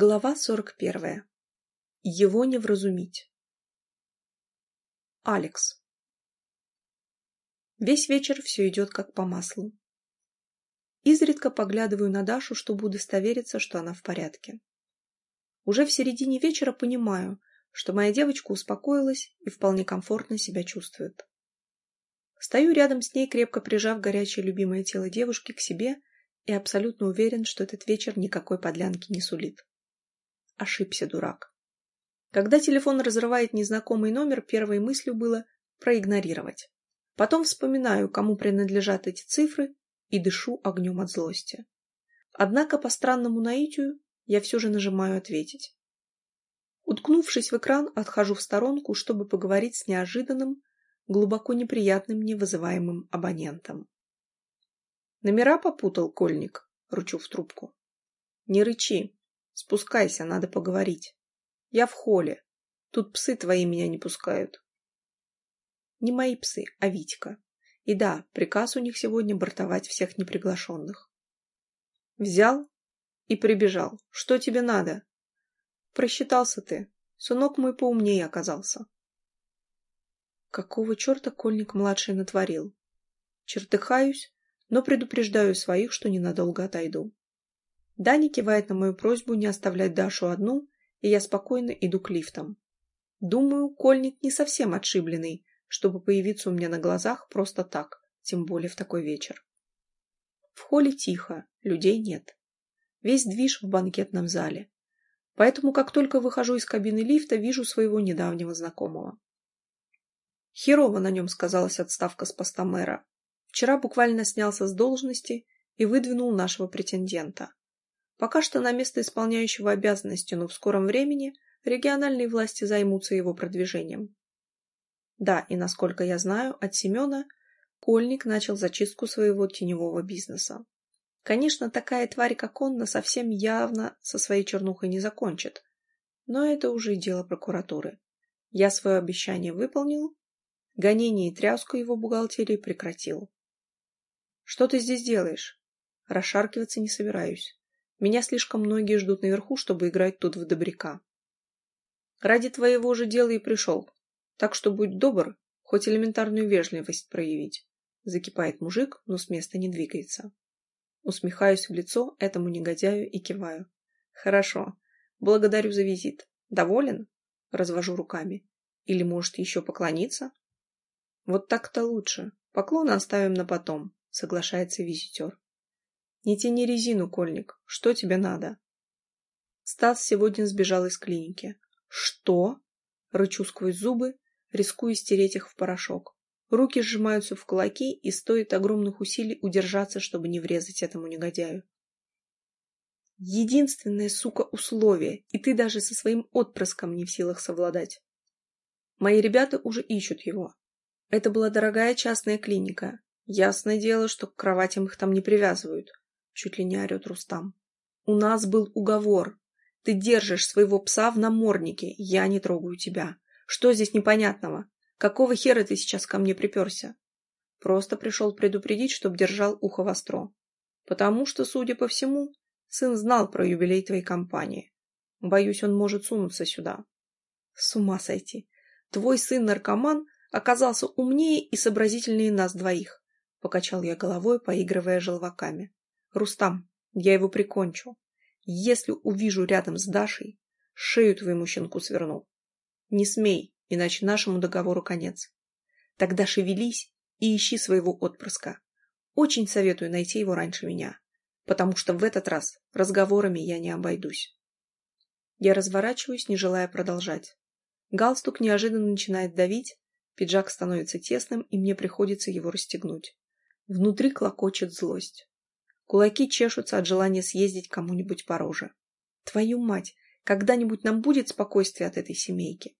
Глава сорок первая. Его не вразумить. Алекс. Весь вечер все идет как по маслу. Изредка поглядываю на Дашу, чтобы удостовериться, что она в порядке. Уже в середине вечера понимаю, что моя девочка успокоилась и вполне комфортно себя чувствует. Стою рядом с ней, крепко прижав горячее любимое тело девушки к себе и абсолютно уверен, что этот вечер никакой подлянки не сулит. Ошибся дурак. Когда телефон разрывает незнакомый номер, первой мыслью было проигнорировать. Потом вспоминаю, кому принадлежат эти цифры, и дышу огнем от злости. Однако по странному наитию я все же нажимаю «Ответить». Уткнувшись в экран, отхожу в сторонку, чтобы поговорить с неожиданным, глубоко неприятным мне вызываемым абонентом. «Номера попутал, Кольник?» — ручу в трубку. «Не рычи. Спускайся, надо поговорить. Я в холле. Тут псы твои меня не пускают. Не мои псы, а Витька. И да, приказ у них сегодня бортовать всех неприглашенных. Взял и прибежал. Что тебе надо? Просчитался ты. Сынок мой поумнее оказался. Какого черта Кольник-младший натворил? Чертыхаюсь, но предупреждаю своих, что ненадолго отойду. Даня кивает на мою просьбу не оставлять Дашу одну, и я спокойно иду к лифтам. Думаю, Кольник не совсем отшибленный, чтобы появиться у меня на глазах просто так, тем более в такой вечер. В холле тихо, людей нет. Весь движ в банкетном зале. Поэтому, как только выхожу из кабины лифта, вижу своего недавнего знакомого. Херово на нем сказалась отставка с поста мэра. Вчера буквально снялся с должности и выдвинул нашего претендента. Пока что на место исполняющего обязанности, но в скором времени региональные власти займутся его продвижением. Да, и насколько я знаю, от Семена Кольник начал зачистку своего теневого бизнеса. Конечно, такая тварь, как он, на совсем явно со своей чернухой не закончит. Но это уже дело прокуратуры. Я свое обещание выполнил, гонение и тряску его бухгалтерии прекратил. Что ты здесь делаешь? Расшаркиваться не собираюсь. Меня слишком многие ждут наверху, чтобы играть тут в добряка. Ради твоего же дела и пришел. Так что будь добр, хоть элементарную вежливость проявить. Закипает мужик, но с места не двигается. Усмехаюсь в лицо этому негодяю и киваю. Хорошо. Благодарю за визит. Доволен? Развожу руками. Или, может, еще поклониться? Вот так-то лучше. Поклоны оставим на потом, соглашается визитер. Не тяни резину, Кольник. Что тебе надо? Стас сегодня сбежал из клиники. Что? Рычу сквозь зубы, рискую стереть их в порошок. Руки сжимаются в кулаки, и стоит огромных усилий удержаться, чтобы не врезать этому негодяю. Единственное, сука, условие, и ты даже со своим отпрыском не в силах совладать. Мои ребята уже ищут его. Это была дорогая частная клиника. Ясное дело, что к кроватям их там не привязывают чуть ли не орет Рустам. У нас был уговор. Ты держишь своего пса в наморднике, я не трогаю тебя. Что здесь непонятного? Какого хера ты сейчас ко мне приперся? Просто пришел предупредить, чтоб держал ухо востро. Потому что, судя по всему, сын знал про юбилей твоей компании. Боюсь, он может сунуться сюда. С ума сойти. Твой сын-наркоман оказался умнее и сообразительнее нас двоих. Покачал я головой, поигрывая желваками. Рустам, я его прикончу. Если увижу рядом с Дашей, шею твоему щенку сверну. Не смей, иначе нашему договору конец. Тогда шевелись и ищи своего отпрыска. Очень советую найти его раньше меня, потому что в этот раз разговорами я не обойдусь. Я разворачиваюсь, не желая продолжать. Галстук неожиданно начинает давить, пиджак становится тесным, и мне приходится его расстегнуть. Внутри клокочет злость. Кулаки чешутся от желания съездить кому-нибудь по роже. Твою мать, когда-нибудь нам будет спокойствие от этой семейки.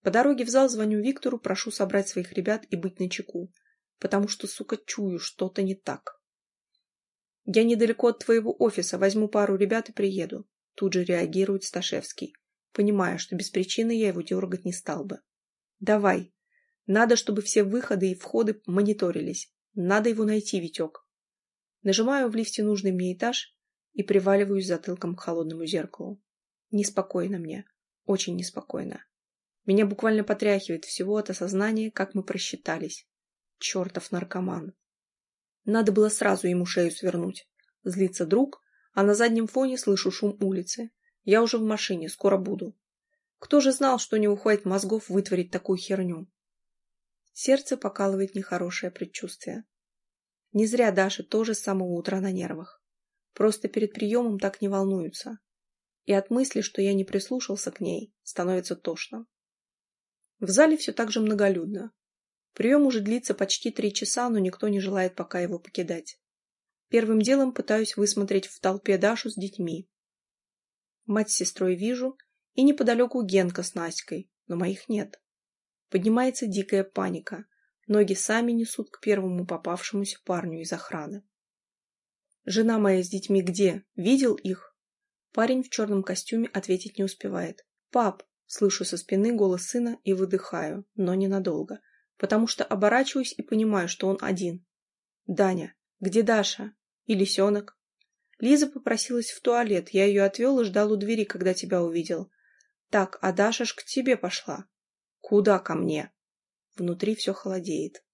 По дороге в зал звоню Виктору, прошу собрать своих ребят и быть начеку, потому что, сука, чую, что-то не так. Я недалеко от твоего офиса, возьму пару ребят и приеду. Тут же реагирует Сташевский, понимая, что без причины я его дергать не стал бы. Давай. Надо, чтобы все выходы и входы мониторились. Надо его найти, Витек. Нажимаю в лифте нужный мне этаж и приваливаюсь затылком к холодному зеркалу. Неспокойно мне. Очень неспокойно. Меня буквально потряхивает всего от осознания, как мы просчитались. Чертов наркоман. Надо было сразу ему шею свернуть. Злится друг, а на заднем фоне слышу шум улицы. Я уже в машине, скоро буду. Кто же знал, что не уходит мозгов вытворить такую херню? Сердце покалывает нехорошее предчувствие. Не зря Даша тоже с самого утра на нервах. Просто перед приемом так не волнуются. И от мысли, что я не прислушался к ней, становится тошно. В зале все так же многолюдно. Прием уже длится почти три часа, но никто не желает пока его покидать. Первым делом пытаюсь высмотреть в толпе Дашу с детьми. Мать с сестрой вижу, и неподалеку Генка с Наськой, но моих нет. Поднимается дикая паника. Ноги сами несут к первому попавшемуся парню из охраны. «Жена моя с детьми где? Видел их?» Парень в черном костюме ответить не успевает. «Пап!» Слышу со спины голос сына и выдыхаю, но ненадолго, потому что оборачиваюсь и понимаю, что он один. «Даня, где Даша? И лисенок?» Лиза попросилась в туалет, я ее отвел и ждал у двери, когда тебя увидел. Так, а Даша ж к тебе пошла. Куда ко мне? Внутри все холодеет.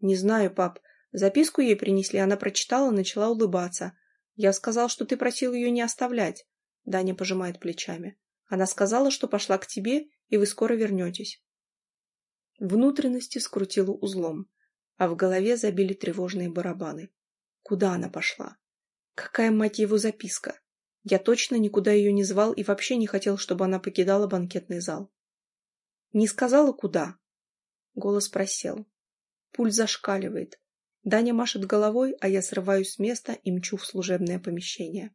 Не знаю, пап. Записку ей принесли, она прочитала, начала улыбаться. Я сказал, что ты просил ее не оставлять. Даня пожимает плечами. Она сказала, что пошла к тебе, и вы скоро вернетесь. Внутренности скрутило узлом, а в голове забили тревожные барабаны. Куда она пошла? Какая, мать его, записка? Я точно никуда ее не звал и вообще не хотел, чтобы она покидала банкетный зал. Не сказала, куда? Голос просел. Пульс зашкаливает. Даня машет головой, а я срываюсь с места и мчу в служебное помещение.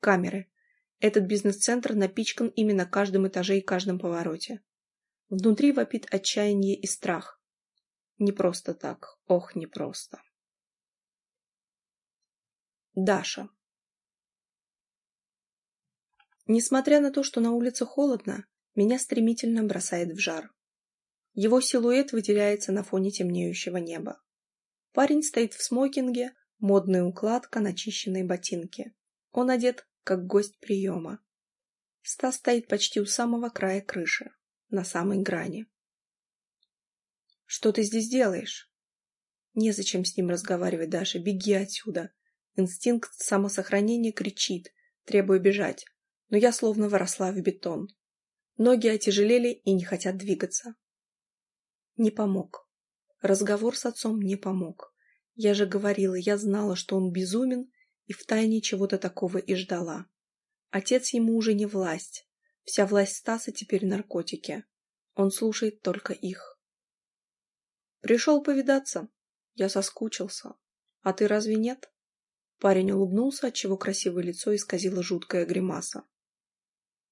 Камеры. Этот бизнес-центр напичкан именно каждым этаже и каждом повороте. Внутри вопит отчаяние и страх. Не просто так. Ох, не просто. Даша. Несмотря на то, что на улице холодно, меня стремительно бросает в жар. Его силуэт выделяется на фоне темнеющего неба. Парень стоит в смокинге, модная укладка, начищенные ботинки. Он одет, как гость приема. Стас стоит почти у самого края крыши, на самой грани. «Что ты здесь делаешь?» Незачем с ним разговаривать, Даша, беги отсюда. Инстинкт самосохранения кричит, требуя бежать, но я словно выросла в бетон. Ноги отяжелели и не хотят двигаться. Не помог. Разговор с отцом не помог. Я же говорила, я знала, что он безумен, и втайне чего-то такого и ждала. Отец ему уже не власть. Вся власть Стаса теперь наркотики. Он слушает только их. Пришел повидаться. Я соскучился. А ты разве нет? Парень улыбнулся, отчего красивое лицо исказило жуткая гримаса.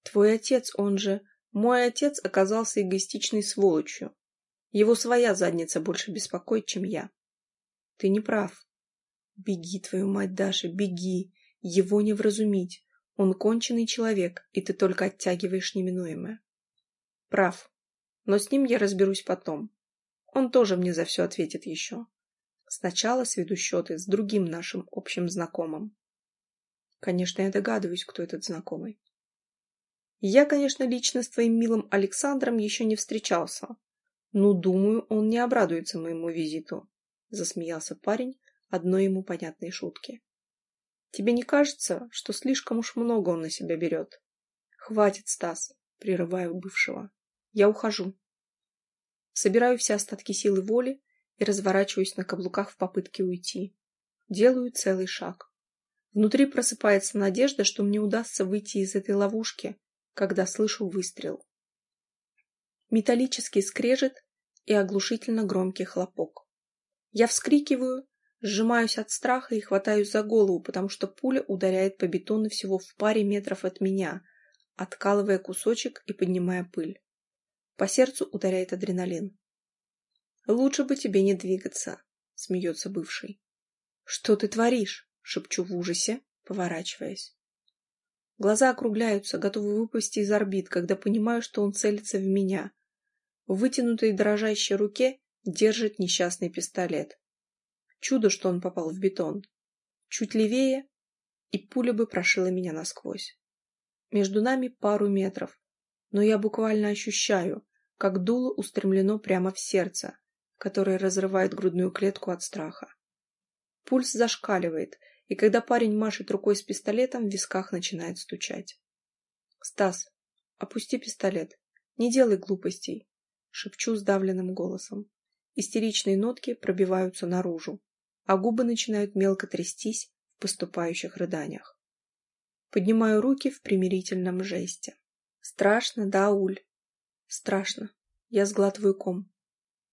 «Твой отец, он же... Мой отец оказался эгоистичной сволочью. Его своя задница больше беспокоит, чем я. Ты не прав. Беги, твою мать, Даша, беги. Его не вразумить. Он конченый человек, и ты только оттягиваешь неминуемое. Прав. Но с ним я разберусь потом. Он тоже мне за все ответит еще. Сначала сведу счеты с другим нашим общим знакомым. Конечно, я догадываюсь, кто этот знакомый. Я, конечно, лично с твоим милым Александром еще не встречался. Но, думаю, он не обрадуется моему визиту. Засмеялся парень одной ему понятной шутки. Тебе не кажется, что слишком уж много он на себя берет? Хватит, Стас, прерываю бывшего. Я ухожу. Собираю все остатки силы воли и разворачиваюсь на каблуках в попытке уйти. Делаю целый шаг. Внутри просыпается надежда, что мне удастся выйти из этой ловушки, когда слышу выстрел. Металлический скрежет и оглушительно громкий хлопок. Я вскрикиваю, сжимаюсь от страха и хватаюсь за голову, потому что пуля ударяет по бетону всего в паре метров от меня, откалывая кусочек и поднимая пыль. По сердцу ударяет адреналин. Лучше бы тебе не двигаться, смеется бывший. Что ты творишь? шепчу в ужасе, поворачиваясь. Глаза округляются, готовы выпасть из орбит, когда понимаю, что он целится в меня. В вытянутой дрожащей руке держит несчастный пистолет. Чудо, что он попал в бетон. Чуть левее и пуля бы прошила меня насквозь. Между нами пару метров, но я буквально ощущаю, как дуло устремлено прямо в сердце, которое разрывает грудную клетку от страха. Пульс зашкаливает, и когда парень машет рукой с пистолетом, в висках начинает стучать. «Стас, опусти пистолет. Не делай глупостей», — шепчу сдавленным голосом. Истеричные нотки пробиваются наружу, а губы начинают мелко трястись в поступающих рыданиях. Поднимаю руки в примирительном жесте. Страшно, да, Уль? Страшно. Я сглатываю ком.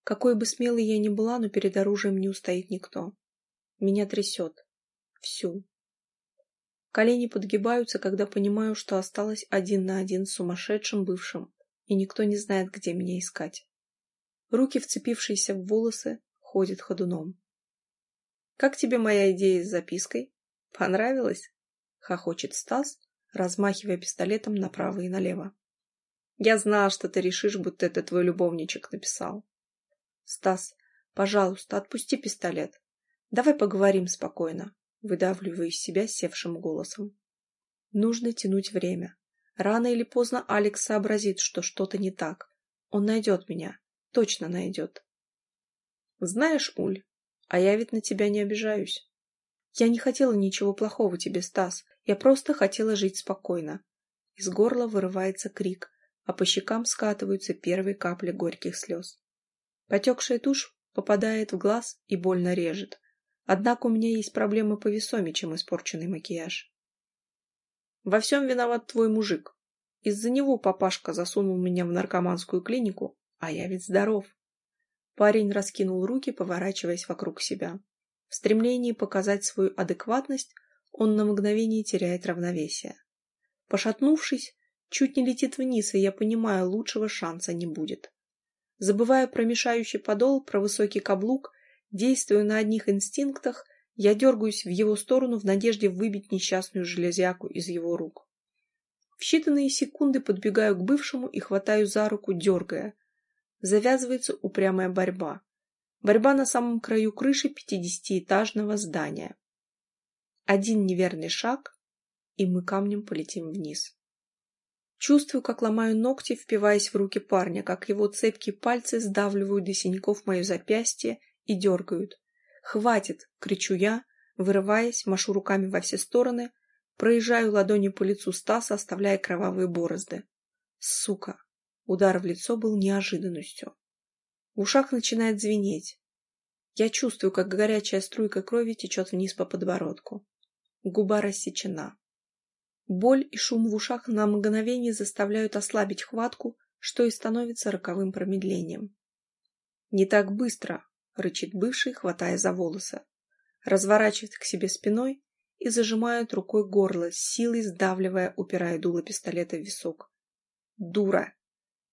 Какой бы смелой я ни была, но перед оружием не устоит никто. Меня трясет. Всю. Колени подгибаются, когда понимаю, что осталась один на один с сумасшедшим бывшим, и никто не знает, где меня искать. Руки, вцепившиеся в волосы, ходят ходуном. «Как тебе моя идея с запиской? Понравилась?» — хохочет Стас, размахивая пистолетом направо и налево. «Я знал, что ты решишь, будто это твой любовничек написал». «Стас, пожалуйста, отпусти пистолет. Давай поговорим спокойно», — выдавливаю из себя севшим голосом. Нужно тянуть время. Рано или поздно Алекс сообразит, что что-то не так. Он найдет меня. Точно найдет. Знаешь, Уль, а я ведь на тебя не обижаюсь. Я не хотела ничего плохого тебе, Стас. Я просто хотела жить спокойно. Из горла вырывается крик, а по щекам скатываются первые капли горьких слез. Потекшая тушь попадает в глаз и больно режет. Однако у меня есть проблемы повесомее, чем испорченный макияж. Во всем виноват твой мужик. Из-за него папашка засунул меня в наркоманскую клинику, а я ведь здоров. Парень раскинул руки, поворачиваясь вокруг себя. В стремлении показать свою адекватность он на мгновение теряет равновесие. Пошатнувшись, чуть не летит вниз, и я понимаю, лучшего шанса не будет. Забывая про мешающий подол, про высокий каблук, действуя на одних инстинктах, я дергаюсь в его сторону в надежде выбить несчастную железяку из его рук. В считанные секунды подбегаю к бывшему и хватаю за руку, дергая завязывается упрямая борьба. Борьба на самом краю крыши пятидесятиэтажного здания. Один неверный шаг, и мы камнем полетим вниз. Чувствую, как ломаю ногти, впиваясь в руки парня, как его цепкие пальцы сдавливают до синяков мое запястье и дергают. «Хватит!» — кричу я, вырываясь, машу руками во все стороны, проезжаю ладонью по лицу Стаса, оставляя кровавые борозды. «Сука! Удар в лицо был неожиданностью. В ушах начинает звенеть. Я чувствую, как горячая струйка крови течет вниз по подбородку. Губа рассечена. Боль и шум в ушах на мгновение заставляют ослабить хватку, что и становится роковым промедлением. «Не так быстро!» — рычит бывший, хватая за волосы. Разворачивает к себе спиной и зажимает рукой горло, силой сдавливая, упирая дуло пистолета в висок. «Дура!»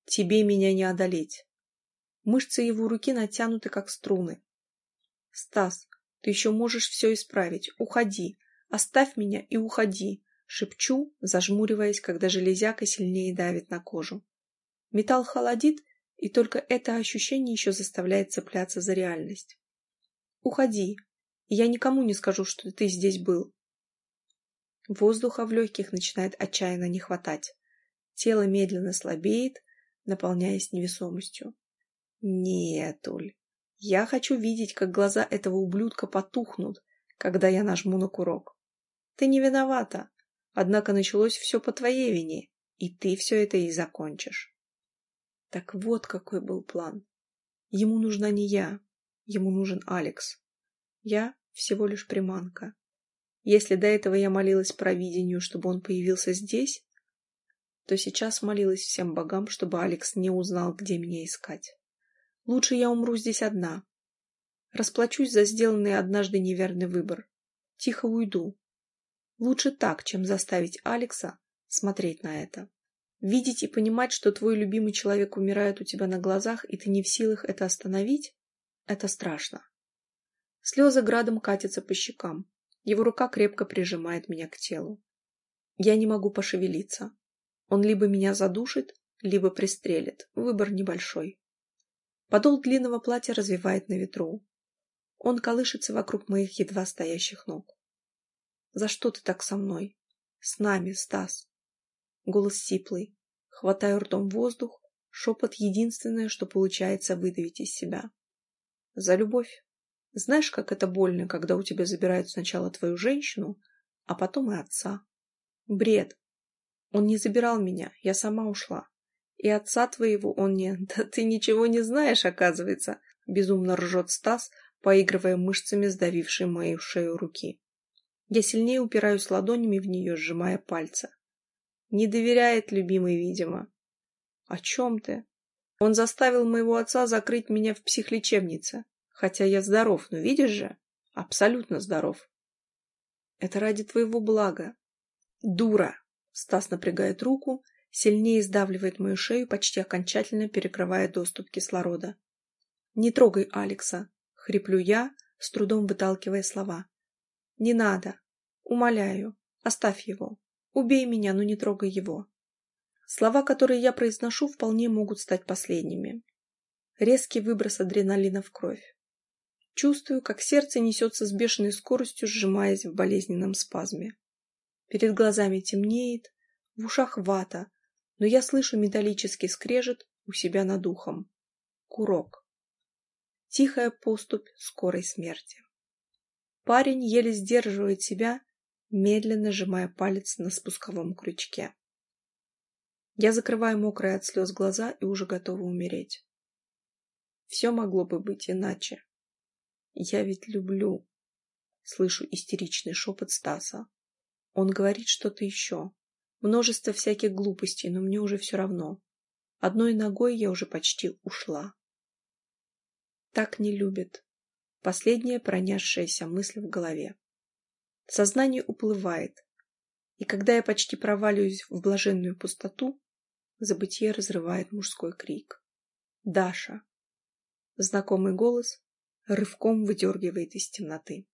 Тебе меня не одолеть. Мышцы его руки натянуты, как струны. Стас, ты еще можешь все исправить. Уходи. Оставь меня и уходи. Шепчу, зажмуриваясь, когда железяка сильнее давит на кожу. Металл холодит, и только это ощущение еще заставляет цепляться за реальность. Уходи, я никому не скажу, что ты здесь был. Воздуха в легких начинает отчаянно не хватать. Тело медленно слабеет, наполняясь невесомостью. Нет, Уль, я хочу видеть, как глаза этого ублюдка потухнут, когда я нажму на курок. Ты не виновата, однако началось все по твоей вине, и ты все это и закончишь. Так вот какой был план. Ему нужна не я, ему нужен Алекс. Я всего лишь приманка. Если до этого я молилась провидению, чтобы он появился здесь, то сейчас молилась всем богам, чтобы Алекс не узнал, где меня искать. Лучше я умру здесь одна. Расплачусь за сделанный однажды неверный выбор. Тихо уйду. Лучше так, чем заставить Алекса смотреть на это. Видеть и понимать, что твой любимый человек умирает у тебя на глазах, и ты не в силах это остановить, это страшно. Слезы градом катятся по щекам. Его рука крепко прижимает меня к телу. Я не могу пошевелиться. Он либо меня задушит, либо пристрелит. Выбор небольшой. Подол длинного платья развивает на ветру. Он колышется вокруг моих едва стоящих ног. За что ты так со мной? С нами, Стас. Голос сиплый. Хватаю ртом воздух. Шепот единственное, что получается выдавить из себя. За любовь. Знаешь, как это больно, когда у тебя забирают сначала твою женщину, а потом и отца. Бред. Он не забирал меня, я сама ушла. И отца твоего он не... Да ты ничего не знаешь, оказывается. Безумно ржет Стас, поигрывая мышцами, сдавившей мою шею руки. Я сильнее упираюсь ладонями в нее, сжимая пальцы. Не доверяет любимый, видимо. О чем ты? Он заставил моего отца закрыть меня в психлечебнице. Хотя я здоров, но видишь же, абсолютно здоров. Это ради твоего блага. Дура! Стас напрягает руку, сильнее сдавливает мою шею, почти окончательно перекрывая доступ кислорода. Не трогай Алекса, хриплю я, с трудом выталкивая слова. Не надо. Умоляю, оставь его. Убей меня, но не трогай его. Слова, которые я произношу, вполне могут стать последними. Резкий выброс адреналина в кровь. Чувствую, как сердце несется с бешеной скоростью, сжимаясь в болезненном спазме. Перед глазами темнеет, в ушах вата, но я слышу металлический скрежет у себя над ухом. Курок. Тихая поступь скорой смерти. Парень еле сдерживает себя, медленно сжимая палец на спусковом крючке. Я закрываю мокрые от слез глаза и уже готова умереть. Все могло бы быть иначе. Я ведь люблю. Слышу истеричный шепот Стаса. Он говорит что-то еще. Множество всяких глупостей, но мне уже все равно. Одной ногой я уже почти ушла. Так не любит. Последняя пронесшаяся мысль в голове. Сознание уплывает, и когда я почти проваливаюсь в блаженную пустоту, забытие разрывает мужской крик. «Даша!» Знакомый голос рывком выдергивает из темноты.